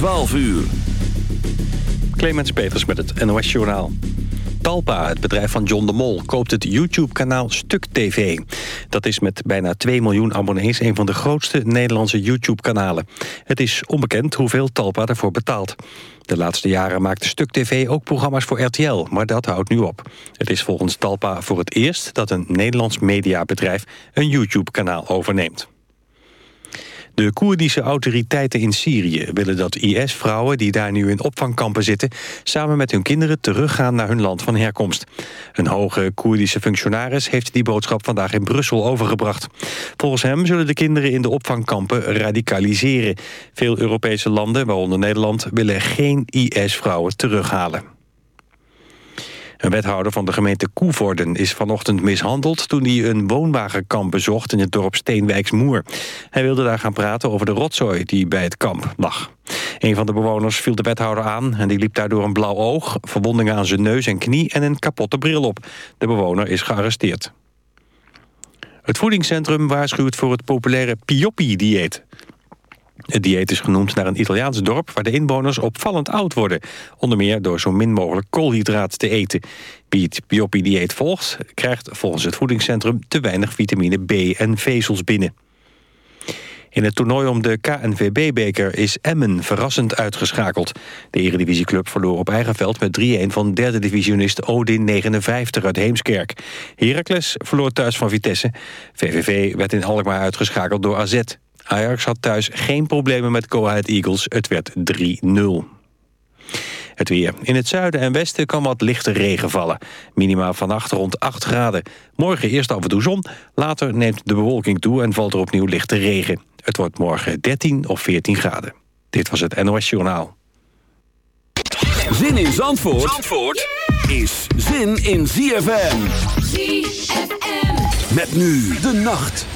12 uur. Clemens Peters met het NOS Journaal. Talpa, het bedrijf van John de Mol, koopt het YouTube-kanaal Stuk TV. Dat is met bijna 2 miljoen abonnees een van de grootste Nederlandse YouTube-kanalen. Het is onbekend hoeveel Talpa ervoor betaalt. De laatste jaren maakte Stuk TV ook programma's voor RTL, maar dat houdt nu op. Het is volgens Talpa voor het eerst dat een Nederlands mediabedrijf een YouTube-kanaal overneemt. De Koerdische autoriteiten in Syrië willen dat IS-vrouwen... die daar nu in opvangkampen zitten... samen met hun kinderen teruggaan naar hun land van herkomst. Een hoge Koerdische functionaris heeft die boodschap vandaag in Brussel overgebracht. Volgens hem zullen de kinderen in de opvangkampen radicaliseren. Veel Europese landen, waaronder Nederland... willen geen IS-vrouwen terughalen. Een wethouder van de gemeente Koevorden is vanochtend mishandeld... toen hij een woonwagenkamp bezocht in het dorp Steenwijksmoer. Hij wilde daar gaan praten over de rotzooi die bij het kamp lag. Een van de bewoners viel de wethouder aan... en die liep daardoor een blauw oog, verwondingen aan zijn neus en knie... en een kapotte bril op. De bewoner is gearresteerd. Het voedingscentrum waarschuwt voor het populaire Pioppi-dieet. Het dieet is genoemd naar een Italiaans dorp... waar de inwoners opvallend oud worden. Onder meer door zo min mogelijk koolhydraat te eten. Wie het Bioppi-dieet volgt... krijgt volgens het voedingscentrum te weinig vitamine B en vezels binnen. In het toernooi om de KNVB-beker is Emmen verrassend uitgeschakeld. De eredivisieclub verloor op eigen veld met 3-1 van derde divisionist Odin 59 uit Heemskerk. Heracles verloor thuis van Vitesse. VVV werd in Alkmaar uitgeschakeld door AZ. Ajax had thuis geen problemen met Go Ahead Eagles. Het werd 3-0. Het weer. In het zuiden en westen kan wat lichte regen vallen. Minima vannacht rond 8 graden. Morgen eerst af en toe zon. Later neemt de bewolking toe en valt er opnieuw lichte regen. Het wordt morgen 13 of 14 graden. Dit was het NOS Journaal. Zin in Zandvoort, Zandvoort is zin in ZFM. ZFM. Met nu de nacht.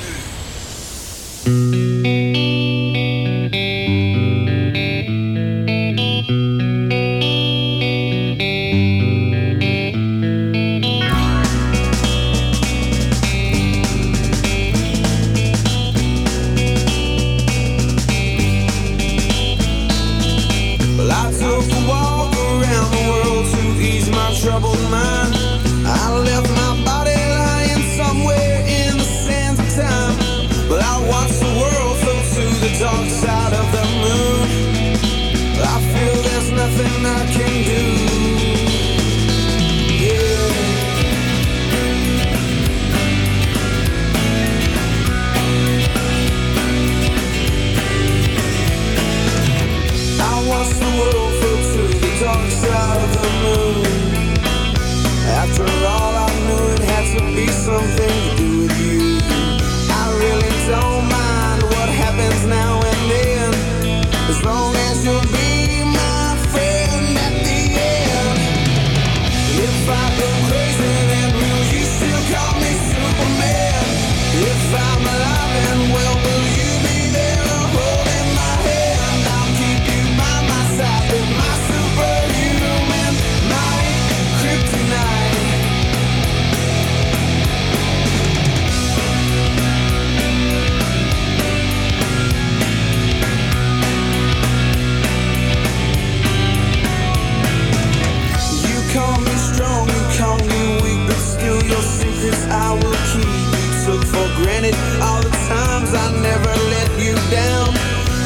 this I will keep. You took for granted all the times I never let you down.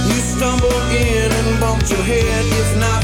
You stumbled in and bumped your head. If not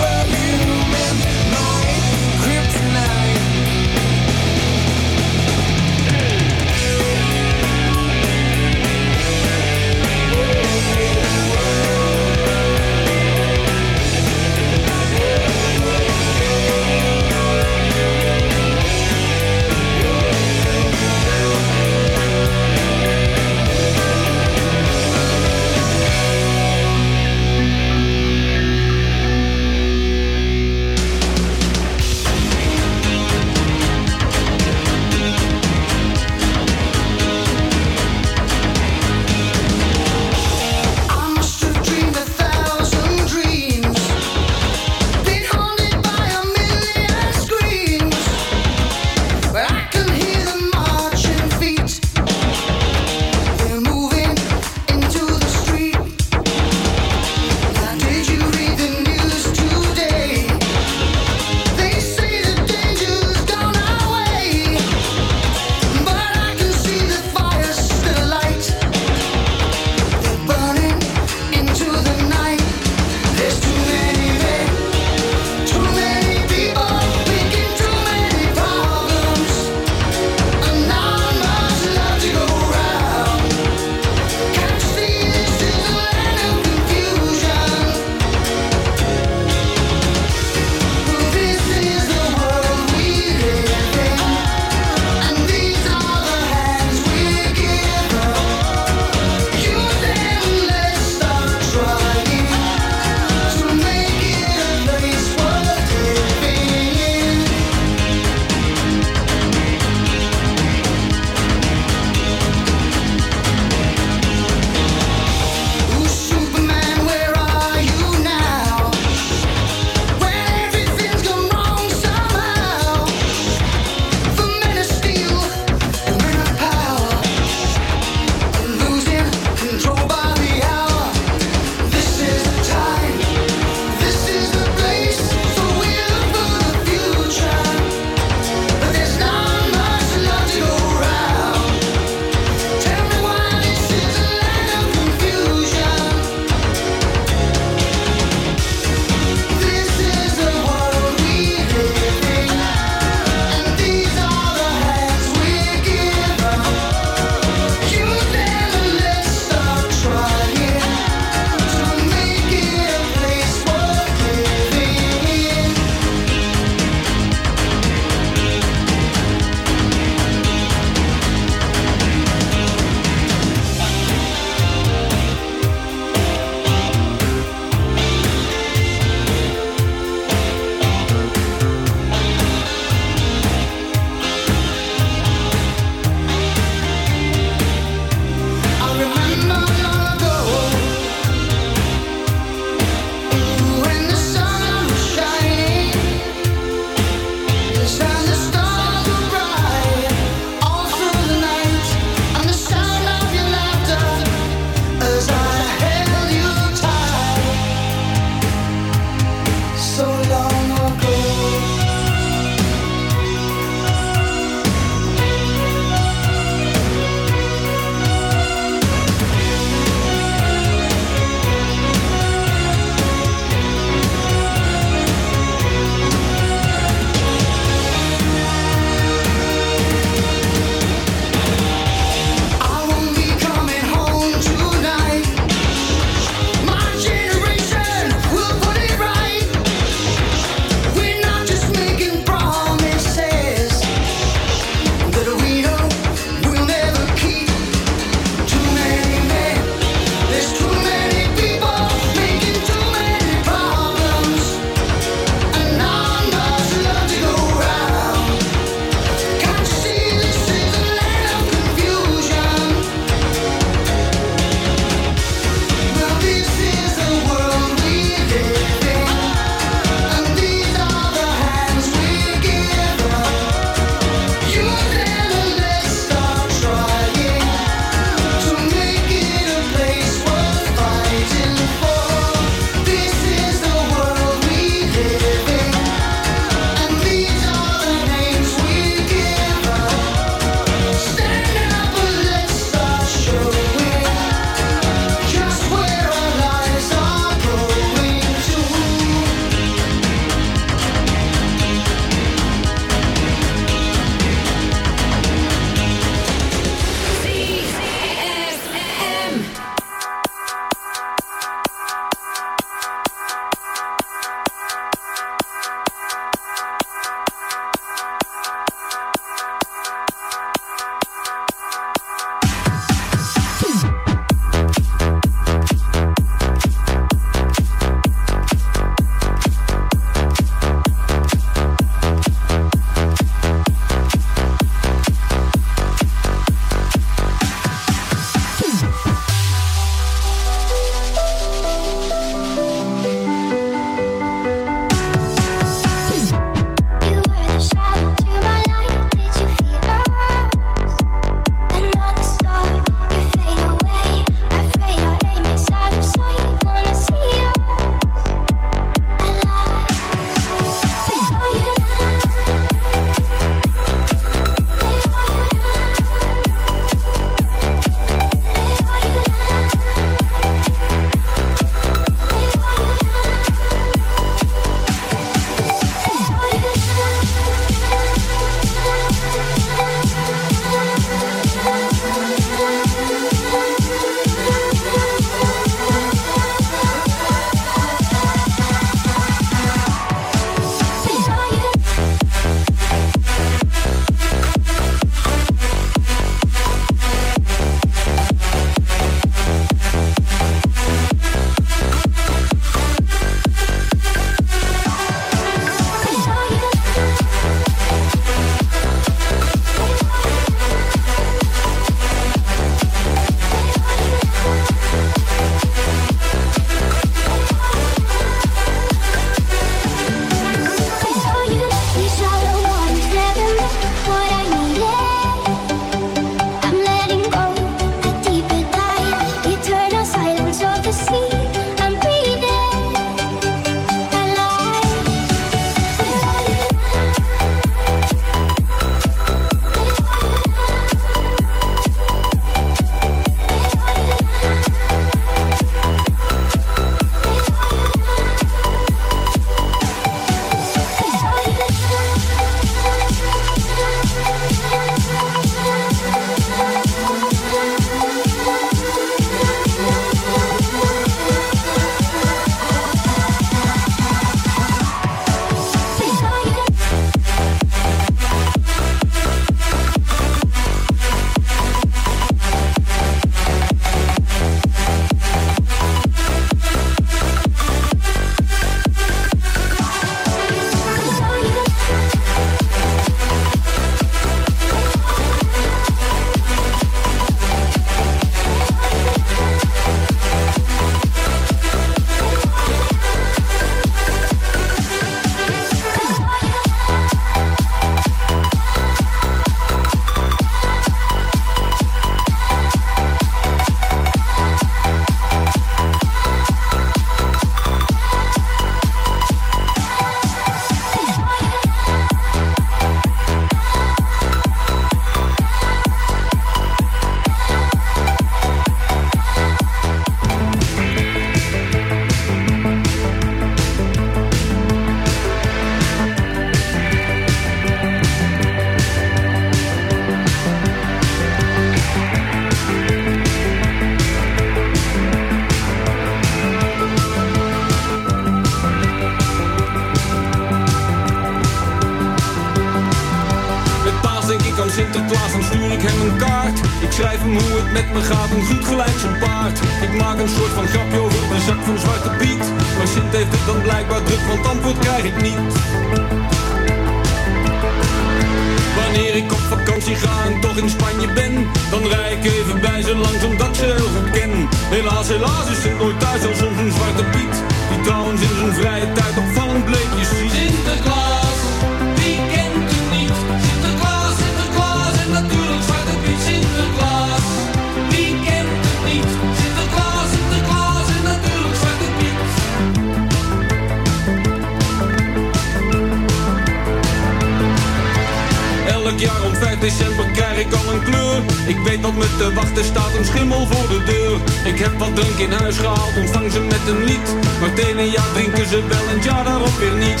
een schimmel voor de deur. Ik heb wat drink in huis gehaald, ontvang ze met een lied. Maar tegen ja jaar drinken ze wel en ja jaar daarop weer niet.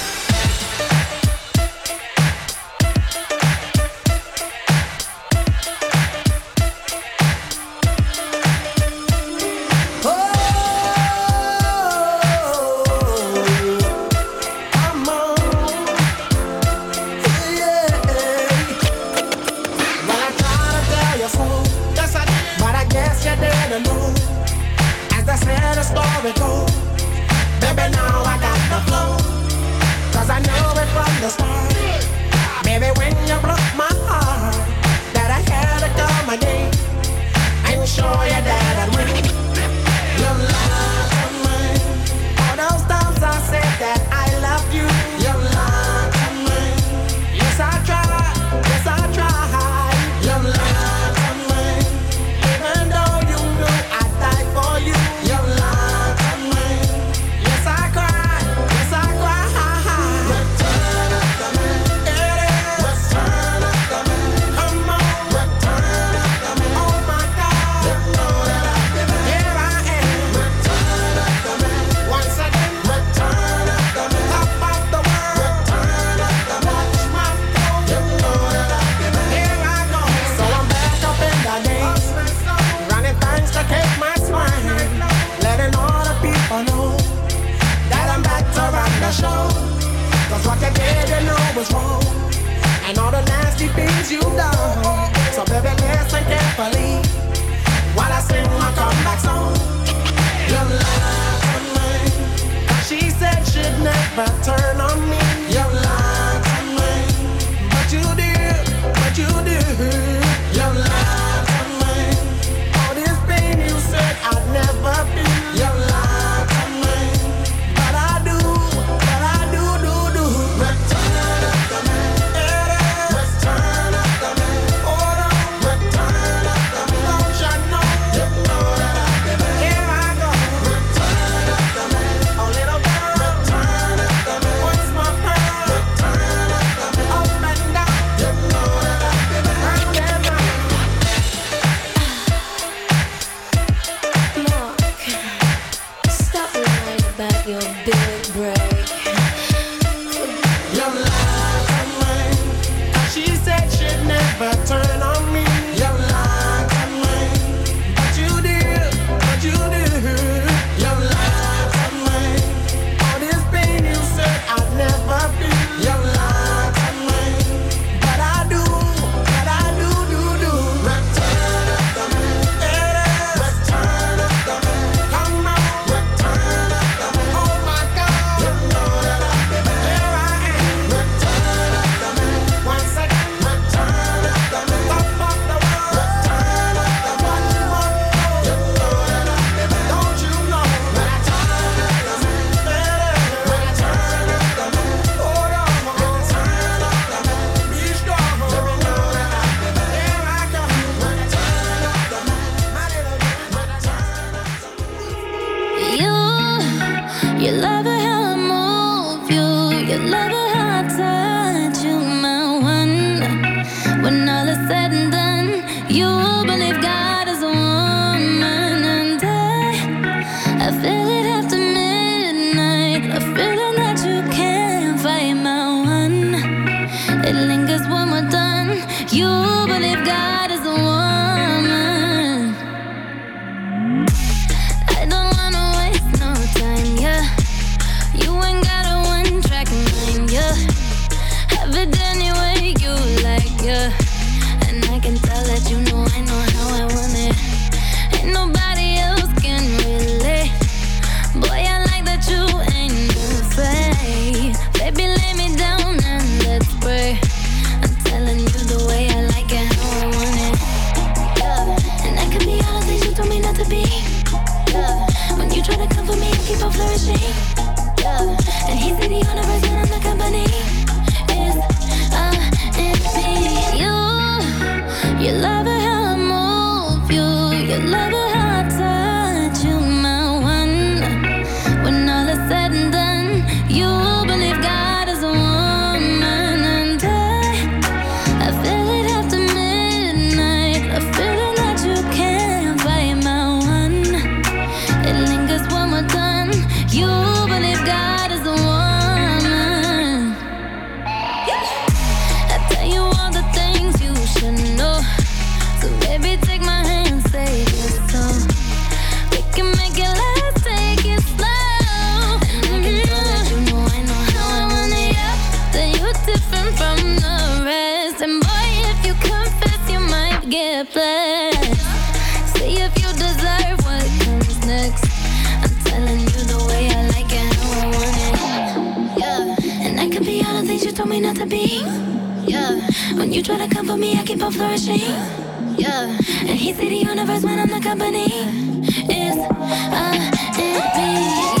I. Cause what you did, you know was wrong. And all the nasty things you've done. So baby, listen carefully. While I sing my comeback song. You lied to me. She said she'd never turn on me. Flourishing. Yeah. And he said the universe when I'm the company is a uh,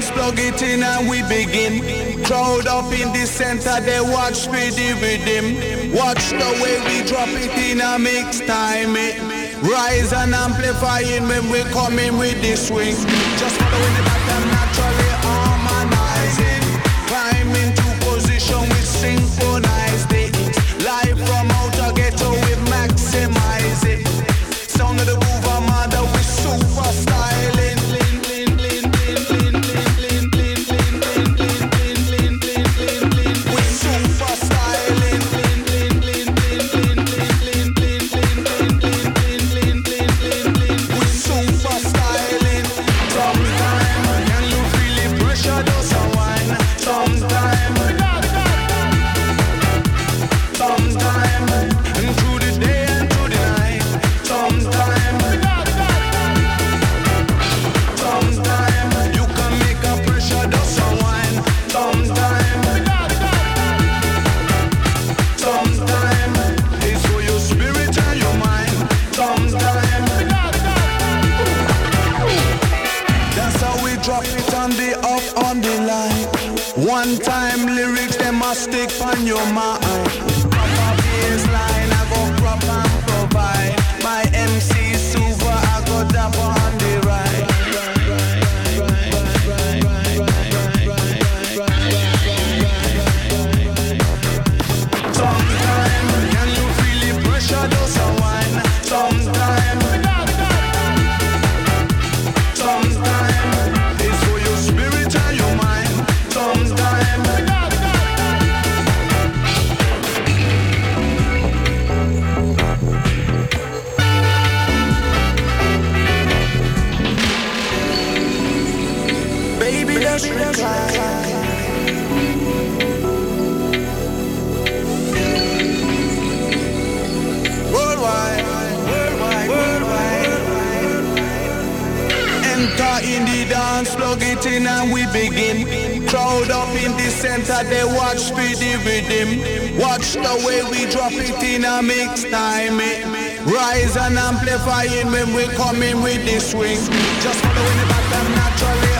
dance, plug it in and we begin. Crowd up in the center, they watch me the rhythm. Watch the way we drop it in a mix time. It. Rise and amplifying when we coming with the swing. Just follow the. Begin. Crowd up in the center, they watch for the rhythm. Watch the way we drop it in a mix time. Rise and amplifying when we come in with the swing. Just following the pattern naturally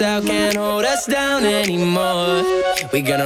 Out, can't hold us down anymore. We gonna